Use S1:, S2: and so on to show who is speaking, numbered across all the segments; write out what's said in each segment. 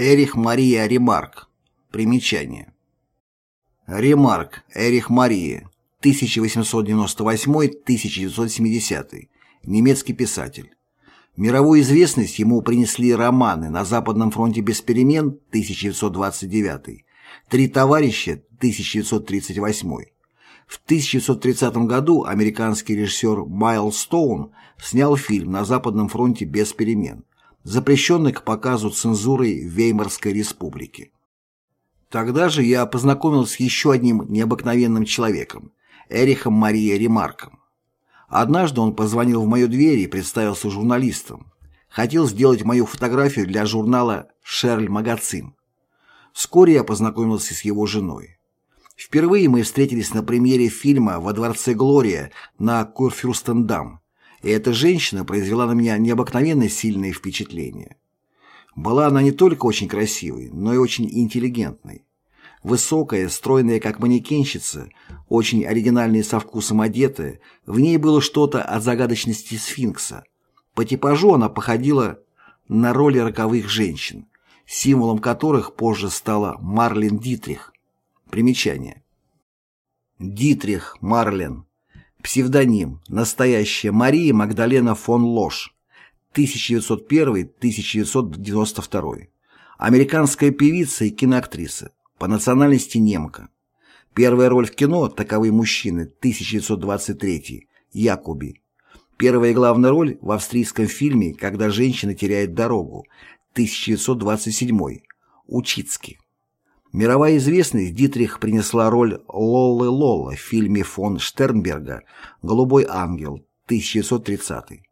S1: Эрих Мария Ремарк. Примечание. Ремарк Эрих Мария, 1898-1970, немецкий писатель. Мировую известность ему принесли романы «На Западном фронте без перемен» 1929, «Три товарища» 1938. В 1930 году американский режиссер Майл Стоун снял фильм «На Западном фронте без перемен», запрещенный к показу цензурой Веймарской республики. Тогда же я познакомился с еще одним необыкновенным человеком, Эрихом Мария Ремарком. Однажды он позвонил в мою дверь и представился журналистом. Хотел сделать мою фотографию для журнала «Шерль Магазин». Вскоре я познакомился с его женой. Впервые мы встретились на премьере фильма «Во дворце Глория» на Курфюрстендам, и эта женщина произвела на меня необыкновенно сильное впечатление. Была она не только очень красивой, но и очень интеллигентной. Высокая, стройная как манекенщица, очень оригинальная со вкусом одетая, в ней было что-то от загадочности сфинкса. По типажу она походила на роли роковых женщин, символом которых позже стала Марлен Дитрих. Примечание. Дитрих Марлен. Псевдоним. Настоящая Мария Магдалена фон Лош. 1901-1992. Американская певица и киноактриса по национальности немка. Первая роль в кино «Таковы мужчины» 1923 Якуби. Первая главная роль в австрийском фильме «Когда женщина теряет дорогу» 1927 Учицкий. Мировая известность Дитрих принесла роль Лоллы Лолла в фильме фон Штернберга «Голубой ангел» 1930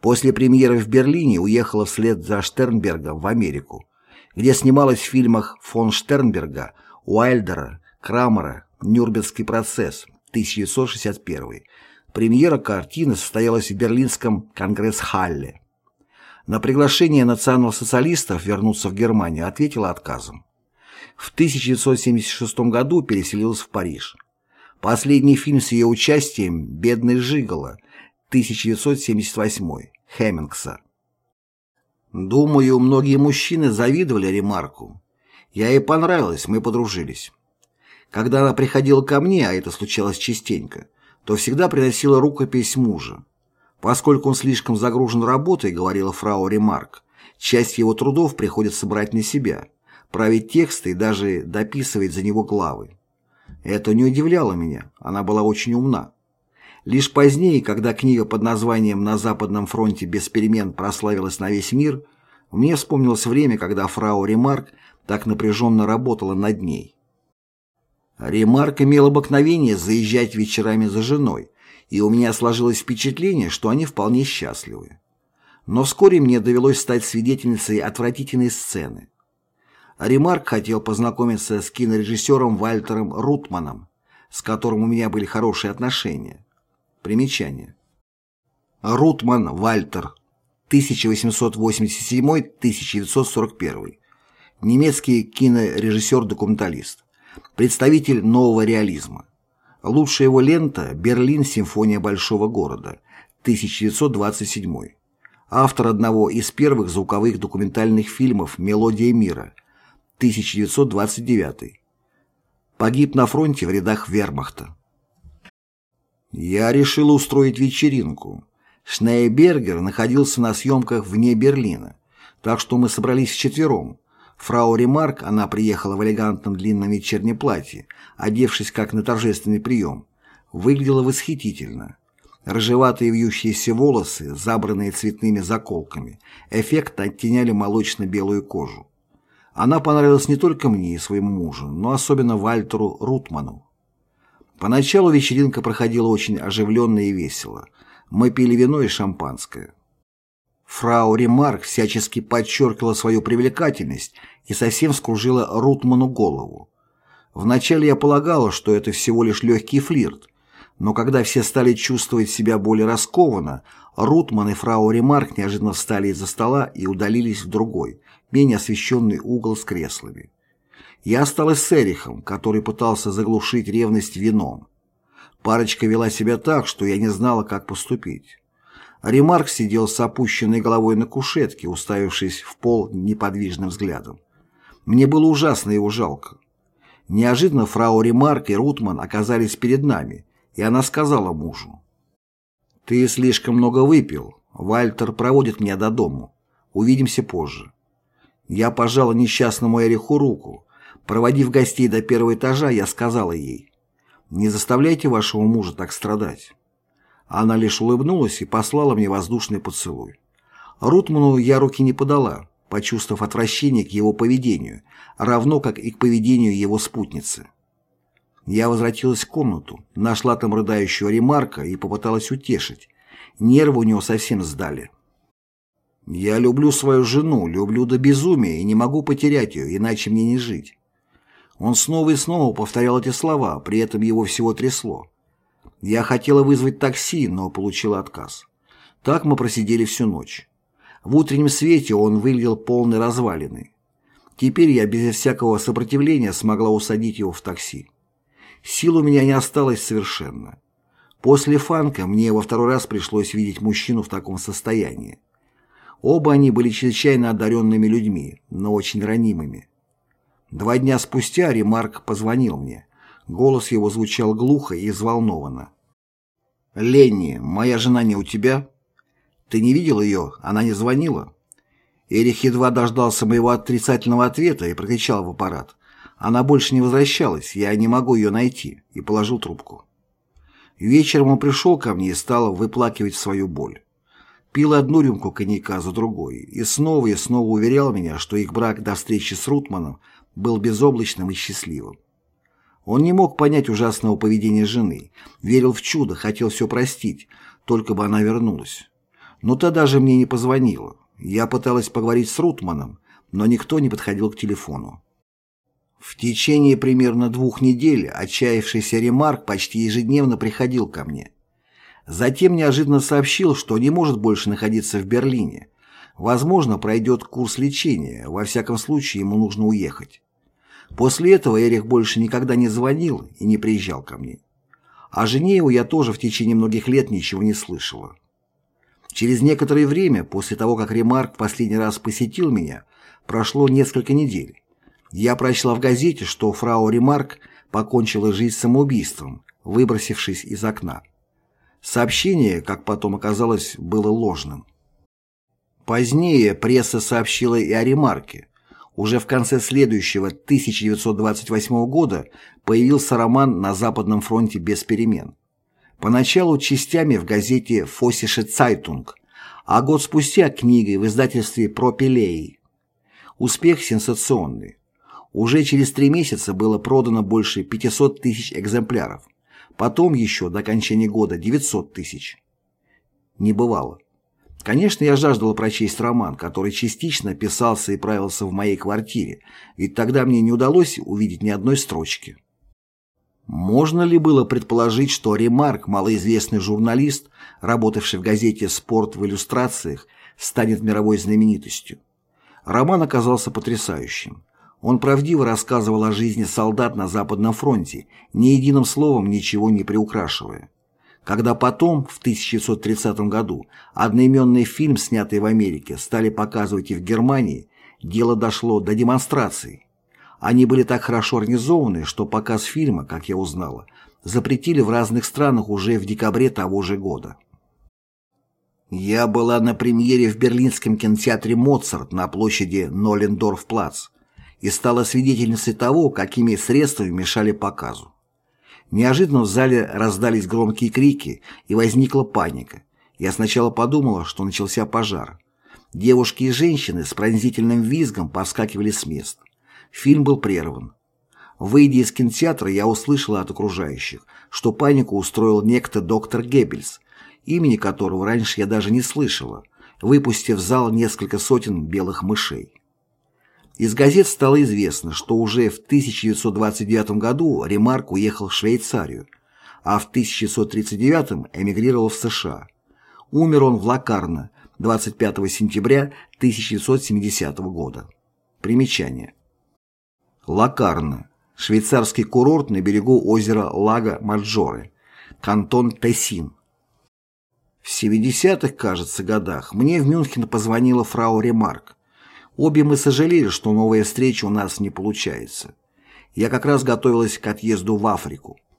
S1: После премьеры в Берлине уехала вслед за Штернбергом в Америку где снималась в фильмах фон Штернберга, Уайльдера, Крамера, «Нюрнбергский процесс» 1961. Премьера картины состоялась в Берлинском Конгресс-Халле. На приглашение национал-социалистов вернуться в Германию ответила отказом. В 1976 году переселилась в Париж. Последний фильм с ее участием «Бедный Жигало» 1978 Хеммингса. Думаю, многие мужчины завидовали Ремарку. Я ей понравилась, мы подружились. Когда она приходила ко мне, а это случалось частенько, то всегда приносила рукопись мужа. Поскольку он слишком загружен работой, говорила фрау Ремарк, часть его трудов приходится брать на себя, править тексты и даже дописывать за него главы. Это не удивляло меня, она была очень умна. Лишь позднее, когда книга под названием «На Западном фронте без перемен» прославилась на весь мир, мне вспомнилось время, когда фрау Ремарк так напряженно работала над ней. Ремарк имел обыкновение заезжать вечерами за женой, и у меня сложилось впечатление, что они вполне счастливы. Но вскоре мне довелось стать свидетельницей отвратительной сцены. Ремарк хотел познакомиться с кинорежиссером Вальтером Рутманом, с которым у меня были хорошие отношения. Примечание. Рутман Вальтер, 1887-1941. Немецкий кинорежиссер-документалист. Представитель нового реализма. Лучшая его лента «Берлин. Симфония большого города», 1927. Автор одного из первых звуковых документальных фильмов «Мелодия мира», 1929. Погиб на фронте в рядах вермахта. Я решил устроить вечеринку. Шнейбергер находился на съемках вне Берлина, так что мы собрались вчетвером. Фрау Ремарк, она приехала в элегантном длинном вечернем платье, одевшись как на торжественный прием, выглядела восхитительно. Рыжеватые вьющиеся волосы, забранные цветными заколками, эффектно оттеняли молочно-белую кожу. Она понравилась не только мне и своему мужу, но особенно Вальтеру Рутману. Поначалу вечеринка проходила очень оживленно и весело. Мы пили вино и шампанское. Фрау Ремарк всячески подчеркивала свою привлекательность и совсем скружила Рутману голову. Вначале я полагала, что это всего лишь легкий флирт, но когда все стали чувствовать себя более раскованно, Рутман и фрау Ремарк неожиданно встали из-за стола и удалились в другой, менее освещенный угол с креслами. Я осталась с Эрихом, который пытался заглушить ревность вином. Парочка вела себя так, что я не знала, как поступить. Ремарк сидел с опущенной головой на кушетке, уставившись в пол неподвижным взглядом. Мне было ужасно его жалко. Неожиданно фрау Ремарк и Рутман оказались перед нами, и она сказала мужу. «Ты слишком много выпил. Вальтер проводит меня до дому. Увидимся позже». Я пожала несчастному Эриху руку. Проводив гостей до первого этажа, я сказала ей, «Не заставляйте вашего мужа так страдать». Она лишь улыбнулась и послала мне воздушный поцелуй. Рутману я руки не подала, почувствовав отвращение к его поведению, равно как и к поведению его спутницы. Я возвратилась в комнату, нашла там рыдающего ремарка и попыталась утешить. Нервы у него совсем сдали. Я люблю свою жену, люблю до безумия и не могу потерять ее, иначе мне не жить. Он снова и снова повторял эти слова, при этом его всего трясло. Я хотела вызвать такси, но получила отказ. Так мы просидели всю ночь. В утреннем свете он выглядел полной развалиной. Теперь я без всякого сопротивления смогла усадить его в такси. Сил у меня не осталось совершенно. После фанка мне во второй раз пришлось видеть мужчину в таком состоянии. Оба они были чрезвычайно одаренными людьми, но очень ранимыми. Два дня спустя Ремарк позвонил мне. Голос его звучал глухо и взволнованно. «Ленни, моя жена не у тебя? Ты не видел ее? Она не звонила?» Эрих едва дождался моего отрицательного ответа и прокричал в аппарат. Она больше не возвращалась, я не могу ее найти, и положил трубку. Вечером он пришел ко мне и стал выплакивать свою боль. Пил одну рюмку коньяка за другой и снова и снова уверял меня, что их брак до встречи с Рутманом был безоблачным и счастливым. Он не мог понять ужасного поведения жены, верил в чудо, хотел все простить, только бы она вернулась. Но та даже мне не позвонила. Я пыталась поговорить с Рутманом, но никто не подходил к телефону. В течение примерно двух недель отчаявшийся Ремарк почти ежедневно приходил ко мне. Затем неожиданно сообщил, что не может больше находиться в Берлине. Возможно, пройдет курс лечения, во всяком случае ему нужно уехать. После этого Эрих больше никогда не звонил и не приезжал ко мне. О жене его я тоже в течение многих лет ничего не слышала. Через некоторое время, после того, как Ремарк последний раз посетил меня, прошло несколько недель. Я прочла в газете, что фрау Ремарк покончила жизнь самоубийством, выбросившись из окна. Сообщение, как потом оказалось, было ложным. Позднее пресса сообщила и о Ремарке. Уже в конце следующего 1928 года появился роман «На Западном фронте без перемен». Поначалу частями в газете «Фоссише Цайтунг», а год спустя книгой в издательстве «Пропилей». Успех сенсационный. Уже через три месяца было продано больше 500 тысяч экземпляров. Потом еще до окончания года 900 тысяч. Не бывало. Конечно, я жаждала прочесть роман, который частично писался и правился в моей квартире, ведь тогда мне не удалось увидеть ни одной строчки. Можно ли было предположить, что Ремарк, малоизвестный журналист, работавший в газете «Спорт» в иллюстрациях, станет мировой знаменитостью? Роман оказался потрясающим. Он правдиво рассказывал о жизни солдат на Западном фронте, ни единым словом ничего не приукрашивая. Когда потом, в 1930 году, одноименный фильм, снятый в Америке, стали показывать и в Германии, дело дошло до демонстраций. Они были так хорошо организованы, что показ фильма, как я узнала, запретили в разных странах уже в декабре того же года. Я была на премьере в берлинском кинотеатре «Моцарт» на площади Ноллендорф-Плац и стала свидетельницей того, какими средствами мешали показу. Неожиданно в зале раздались громкие крики и возникла паника. Я сначала подумала, что начался пожар. Девушки и женщины с пронзительным визгом поскакивали с мест. Фильм был прерван. Выйдя из кинотеатра, я услышала от окружающих, что панику устроил некто доктор Геббельс, имени которого раньше я даже не слышала, выпустив в зал несколько сотен белых мышей. Из газет стало известно, что уже в 1929 году Ремарк уехал в Швейцарию, а в 1939 эмигрировал в США. Умер он в Лакарно 25 сентября 1970 года. Примечание. Лакарно. Швейцарский курорт на берегу озера Лага Маджоре. Кантон Тессин. В 70-х, кажется, годах мне в Мюнхен позвонила фрау Ремарк Обе мы сожалели, что новая встреча у нас не получается. Я как раз готовилась к отъезду в Африку.